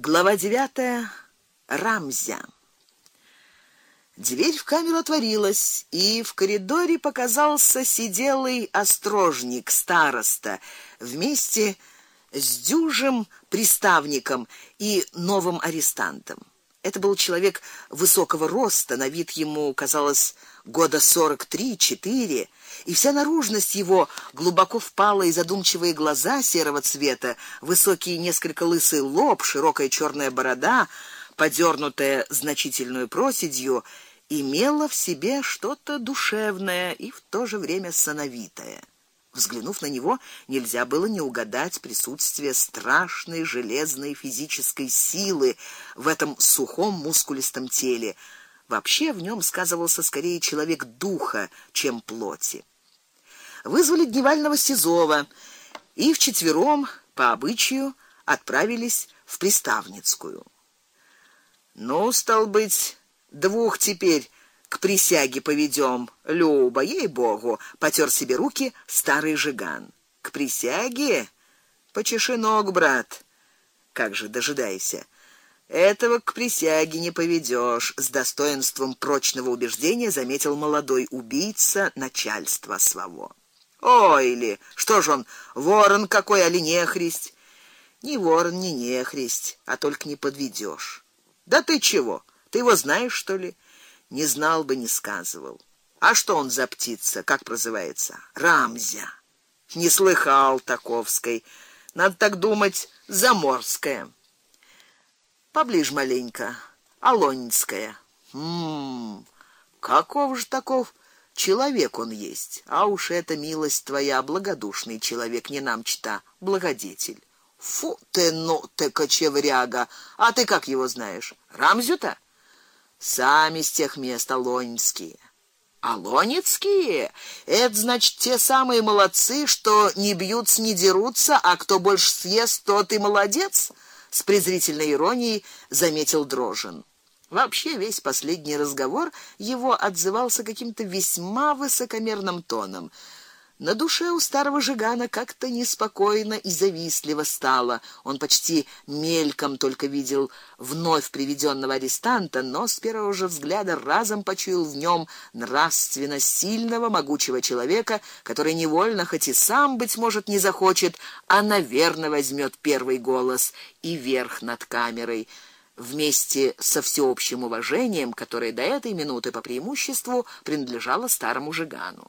Глава девятая. Рамзя. Дверь в камеру отворилась, и в коридоре показался сиделый острожник староста вместе с дюжим приставником и новым арестантом. Это был человек высокого роста, на вид ему казалось года сорок три-четыре, и вся наружность его глубоко впалые задумчивые глаза серого цвета, высокий несколько лысый лоб, широкая черная борода, подернутая значительную проседью, имела в себе что-то душевное и в то же время сановитое. Взглянув на него, нельзя было не угадать присутствие страшной железной физической силы в этом сухом мускулистом теле. Вообще в нем сказывался скорее человек духа, чем плоти. Вызвали дневального Сизова и вчетвером по обычаю отправились в приставницкую. Ну, стал быть, двух теперь к присяге поведем. Люба, ей-богу, потёр себе руки старый жиган. К присяге? Почеши ног, брат. Как же дожидайся. Этого к присяге не поведёшь, с достоинством прочного убеждения заметил молодой убийца начальства своего. Ой ли, что ж он, ворон какой, али нехрист? Ни ворон, ни нехрист, а только не подведёшь. Да ты чего? Ты его знаешь, что ли? Не знал бы, не сказывал. А что он за птица, как прозывается? Рамзя. Не слыхал таковской. Надо так думать, заморская. Поближе маленько. Алонинская. Хмм. Каков же таков человек он есть? А уж это милость твоя, благодушный человек, не нам чита, благодетель. Фу ты, ну ты кочевряга. А ты как его знаешь? Рамзю-то? Сами с тех мест алонские. Алонецкие это значит те самые молодцы, что не бьются, не дерутся, а кто больше съест, тот и молодец, с презрительной иронией заметил Дрожин. Вообще весь последний разговор его отзывался каким-то весьма высокомерным тоном. На душе у старого жигана как-то неспокойно и завистливо стало. Он почти мельком только видел вновь приведенного арестанта, но с первого же взгляда разом почуял в нем нравственно сильного, могучего человека, который невольно хоть и сам быть может не захочет, а наверно возьмет первый голос и верх над камерой вместе со всеобщим уважением, которое до этой минуты по преимуществу принадлежало старому жигану.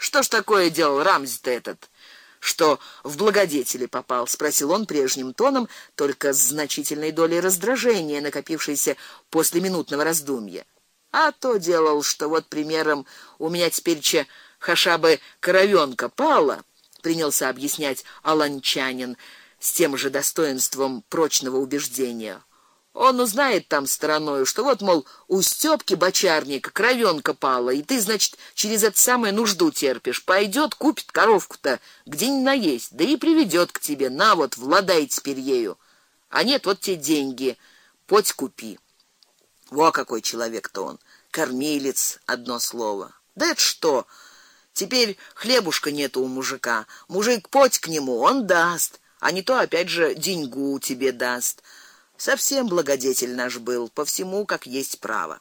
Что ж такое делал Рамзи-то этот? Что в благодетели попал, спросил он прежним тоном, только с значительной долей раздражения, накопившейся после минутного раздумья. А то делал, что вот примером у меня теперьча хаша бы коровёнка пала, принялся объяснять аланчанин с тем же достоинством прочного убеждения. Он узнает там стороной, что вот мол у Стёпки бочарника кровёнка пала, и ты, значит, через это самое нужду терпишь. Пойдёт, купит коровку-то, где не наесть, да и приведёт к тебе. На вот, владай теперь ею. А нет, вот те деньги. Поть купи. Во какой человек-то он, кормилец, одно слово. Да это что? Теперь хлебушка нету у мужика. Мужик поть к нему, он даст, а не то опять же деньгу тебе даст. Совсем благодетель наш был, по всему, как есть право.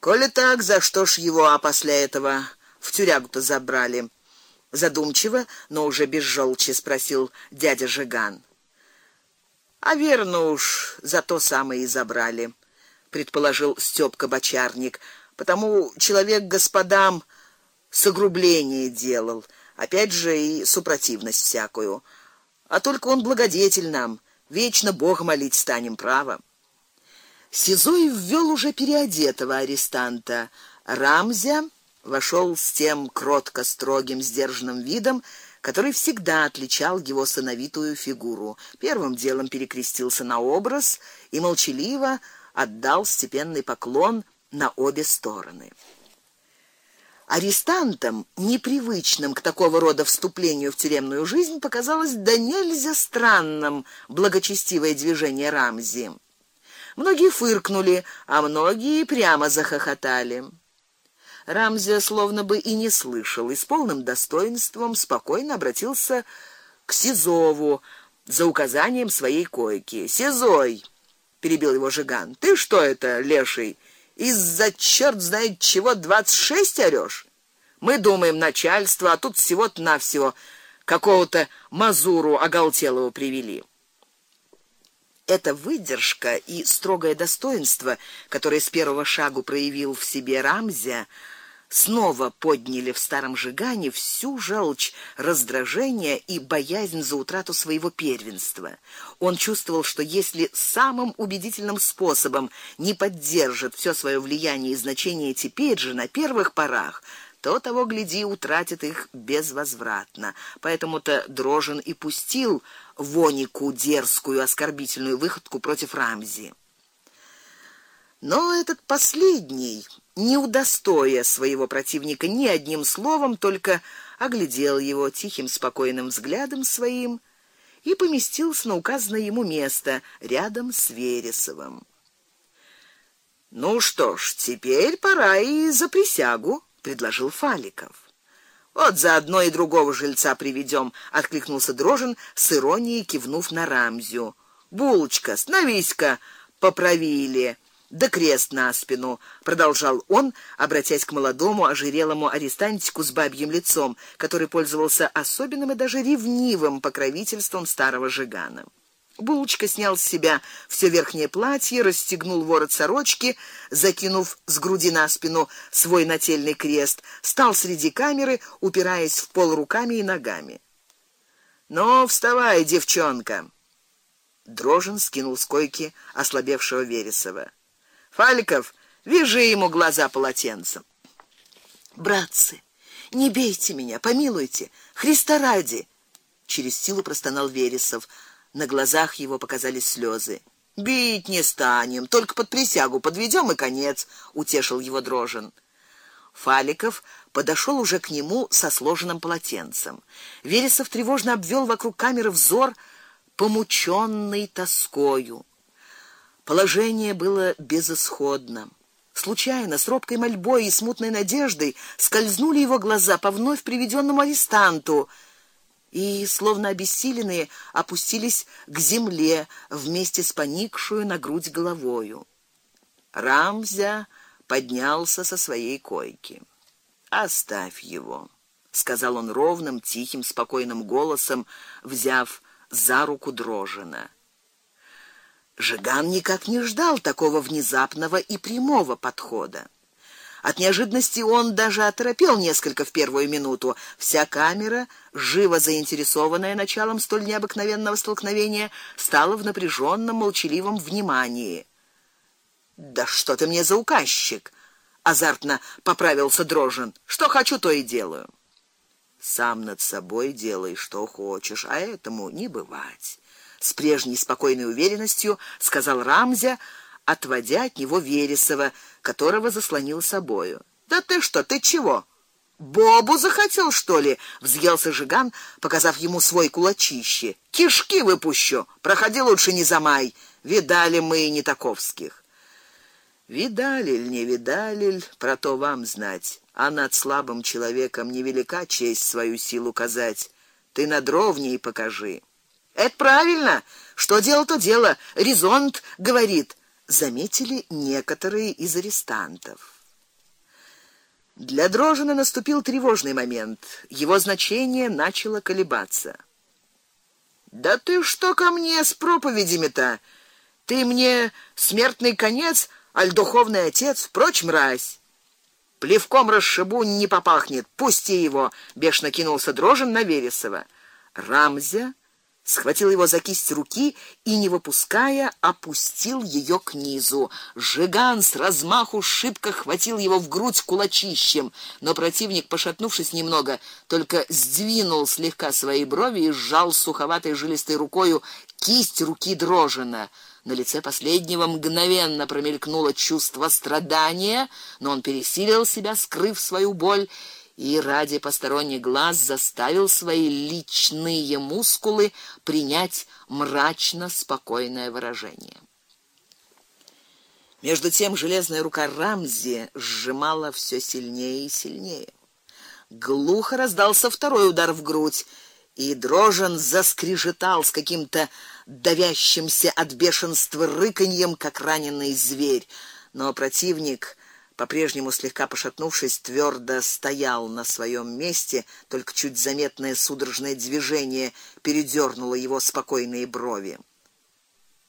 Коли так, за что ж его а после этого в тюрягу-то забрали? Задумчиво, но уже без желчи спросил дядя Жиган. А верно уж, за то самое и забрали, предположил Стёпка бочарник. Потому человек господам согрубление делал, опять же и супротивность всякую. А только он благодетель нам Вечно Бога молить станем, право. Сизой ввёл уже переодетого арестанта. Рамзя вошёл с тем кротко строгим сдержанным видом, который всегда отличал его сыновитую фигуру. Первым делом перекрестился на образ и молчаливо отдал степенный поклон на обе стороны. Арестантам, непривычным к такого рода вступлению в тюремную жизнь, показалось да нельзя странным благочестивое движение Рамзи. Многие фыркнули, а многие прямо захохотали. Рамзи словно бы и не слышал и с полным достоинством спокойно обратился к Сизову, за указанием своей койки. Сезой, перебил его Жиган. Ты что это, леший? Из-за черт знает чего двадцать шесть орёшь? Мы думаем начальство, а тут всего-то на всего какого-то мазуру оголтелого привели. Эта выдержка и строгое достоинство, которое с первого шагу проявил в себе Рамзя, снова подняли в старом Жигане всю желчь, раздражение и боязнь за утрату своего первенства. Он чувствовал, что если самым убедительным способом не поддержит все свое влияние и значение теперь же на первых порах, то того гляди утратит их безвозвратно. Поэтому-то Дрожен и пустил Вонику дерзкую оскорбительную выходку против Рамзи. Но этот последний, не удостоя своего противника ни одним словом, только оглядел его тихим спокойным взглядом своим и поместился на указанное ему место рядом с Вересовым. Ну что ж, теперь пора и за присягу предложил Фаликов. Вот заодно и другого жильца приведем, откликнулся Дрожин с иронией кивнув на Рамзю. Булочка, становись-ка, поправили. Да крест на спину, продолжал он, обратясь к молодому ожирелому арестантику с бабьим лицом, который пользовался особенным и даже ревнивым покровительством старого жигана. Булочка снял с себя все верхнее платье, расстегнул ворот сорочки, закинув с груди на спину свой нательный крест, стал среди камеры, упираясь в пол руками и ногами. "Ну, вставай, девчонка". Дрожен скинул с койки ослабевшего Вересова. "Фаликов, вяжи ему глаза полотенцем". "Братцы, не бейте меня, помилуйте, Христа ради", через силу простонал Вересов на глазах его показались слезы. Бить не станем, только под присягу подведем и конец, утешил его Дрожен. Фаликов подошел уже к нему со сложенным полотенцем. Вересов тревожно обвел вокруг камеры взор, помученный тоскою. Положение было безысходно. Случайно, с робкой мольбой и смутной надеждой скользнули его глаза по вновь приведенному арестанту и, словно обессиленные, опустились к земле вместе с поникшую на грудь головою. Рамзя поднялся со своей койки. "Оставь его", сказал он ровным, тихим, спокойным голосом, взяв за руку Дрожина. Жиган никак не ждал такого внезапного и прямого подхода. От неожиданности он даже оторопел несколько в первую минуту. Вся камера, живо заинтересованная началом столь необыкновенного столкновения, стала в напряженном, молчаливом внимании. Да что ты мне за указчик? азартно поправился Дрожен. Что хочу, то и делаю. Сам над собой делай, что хочешь, а этому не бывать. С прежней спокойной уверенностью сказал Рамзя, отводя от него Вересова, которого заслонил собою. Да ты что, ты чего? Бобу захотел, что ли? взъелся Жиган, показав ему свой кулачище. Кишки выпущу. Проходи лучше не замай. Видали мы и не таковских. Видали ли, не видали ли, про то вам знать. А над слабым человеком невелика честь свою силу казать. Ты над ровней покажи. Это правильно. Что дело то дело. Резонт говорит заметили некоторые из арестантов. Для Дрожина наступил тревожный момент. Его значение начало колебаться. Да ты что ко мне с проповедями-то? Ты мне смертный конец, аль духовный отец, впрочем, мразь. Плевком расшибу не попахнет. Пусти его, бешено кинулся Дрожин на Вересова. Рамзя схватил его за кисть руки и не выпуская, опустил ее к низу. Жиган с размаху шибко хватил его в грудь кулачищем, но противник, пошатнувшись немного, только сдвинул слегка свои брови и сжал суховатой жилистой рукой кисть руки дрожена. На лице последнего мгновенно промелькнуло чувство страдания, но он пересилил себя, скрыв свою боль и ради посторонних глаз заставил свои личные мускулы принять мрачно спокойное выражение. Между тем железная рука Рамзи сжимала все сильнее и сильнее. Глухо раздался второй удар в грудь, и Дрожен заскрежетал с каким-то давящимся от бешенства рыканьем, как раненый зверь, но противник по-прежнему слегка пошатнувшись, твердо стоял на своем месте, только чуть заметное судорожное движение передернуло его спокойные брови.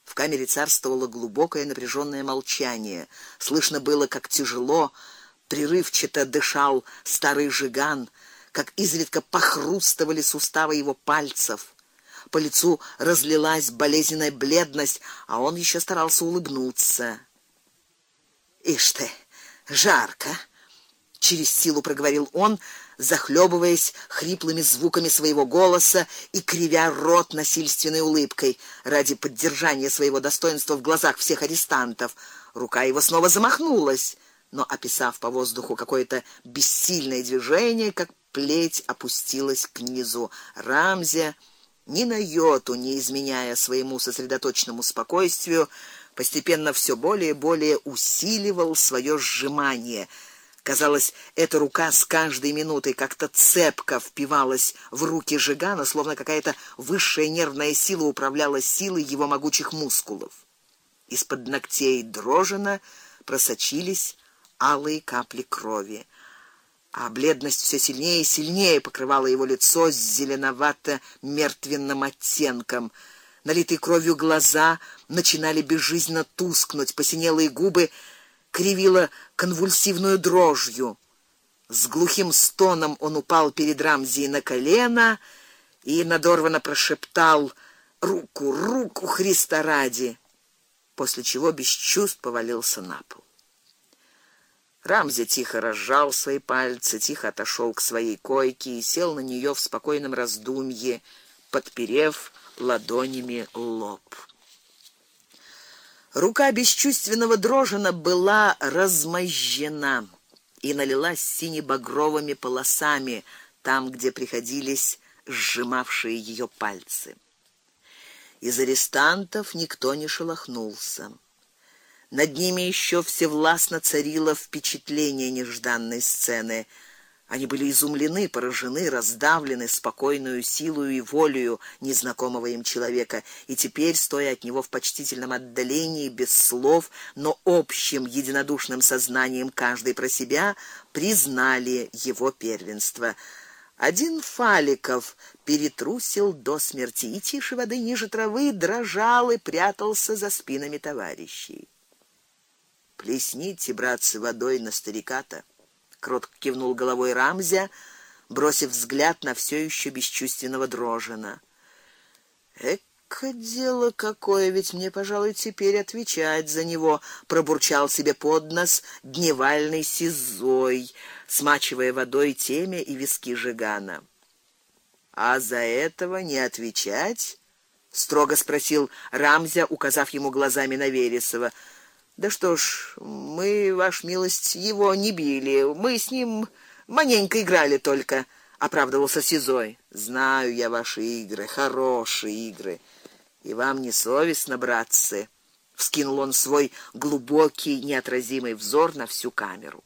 В камере царствовало глубокое напряженное молчание. Слышно было, как тяжело, прерывчато дышал старый жиган, как изредка похрустывали суставы его пальцев. По лицу разлилась болезненная бледность, а он еще старался улыбнуться. Ишь ты, жарко, через силу проговорил он, захлебываясь хриплыми звуками своего голоса и кривя рот насильственной улыбкой ради поддержания своего достоинства в глазах всех арестантов. Рука его снова замахнулась, но описав по воздуху какое-то бессильное движение, как плеть опустилась к низу. Рамзя ни на йоту не изменяя своему сосредоточенному спокойствию, постепенно все более и более усиливал свое сжимание. Казалось, эта рука с каждой минутой как-то цепко впивалась в руки Жигана, словно какая-то высшая нервная сила управляла силой его могучих мускулов. Из-под ногтей дрожена просочились алые капли крови, а бледность все сильнее и сильнее покрывала его лицо с зеленовато-мертвенным оттенком. Налитые кровью глаза начинали безжизненно тускнуть, посинелые губы кривило конвульсивную дрожью. С глухим стоном он упал перед Рамзи на колено и надорвано прошептал: "Руку, руку Христа ради!" После чего без чувств повалился на пол. Рамзи тихо разжал свои пальцы, тихо отошел к своей койке и сел на нее в спокойном раздумье, подперев ладонями лоб. Рука бесчувственного дрожена была размозжена и налилась сине-багровыми полосами там, где приходились сжимавшие ее пальцы. Из арестантов никто не шелохнулся. Над ними еще всевластно царило впечатление нежданной сцены. Они были изумлены, поражены, раздавлены спокойную силою и волею незнакомого им человека, и теперь, стоя от него в почтительном отдалении, без слов, но общим единодушным сознанием каждый про себя, признали его первенство. Один Фаликов перетрусил до смерти, и тише воды ниже травы дрожал и прятался за спинами товарищей. Плесните, братцы, водой на старика-то кротко кивнул головой Рамзя, бросив взгляд на все еще бесчувственного Дрожина. Эка дело какое, ведь мне, пожалуй, теперь отвечать за него, пробурчал себе под нос дневальный сизой, смачивая водой темя и виски Жигана. А за этого не отвечать? строго спросил Рамзя, указав ему глазами на Вересова. Да что ж, мы, ваш милость, его не били. Мы с ним маненько играли только, оправдывался Сизой. Знаю я ваши игры, хорошие игры. И вам не совестно, братцы, вскинул он свой глубокий, неотразимый взор на всю камеру.